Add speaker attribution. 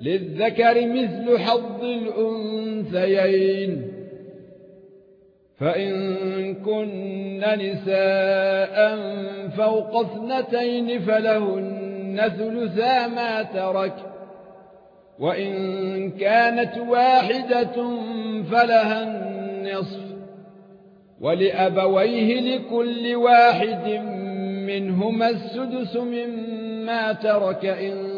Speaker 1: للذكر مثل حظ الأنثيين. فإن كن نساء فوق اثنتين فلهن ثلثا ما ترك. وإن كانت واحدة فلها النصف. ولأبويه لكل واحد منهما السدس مما ترك إن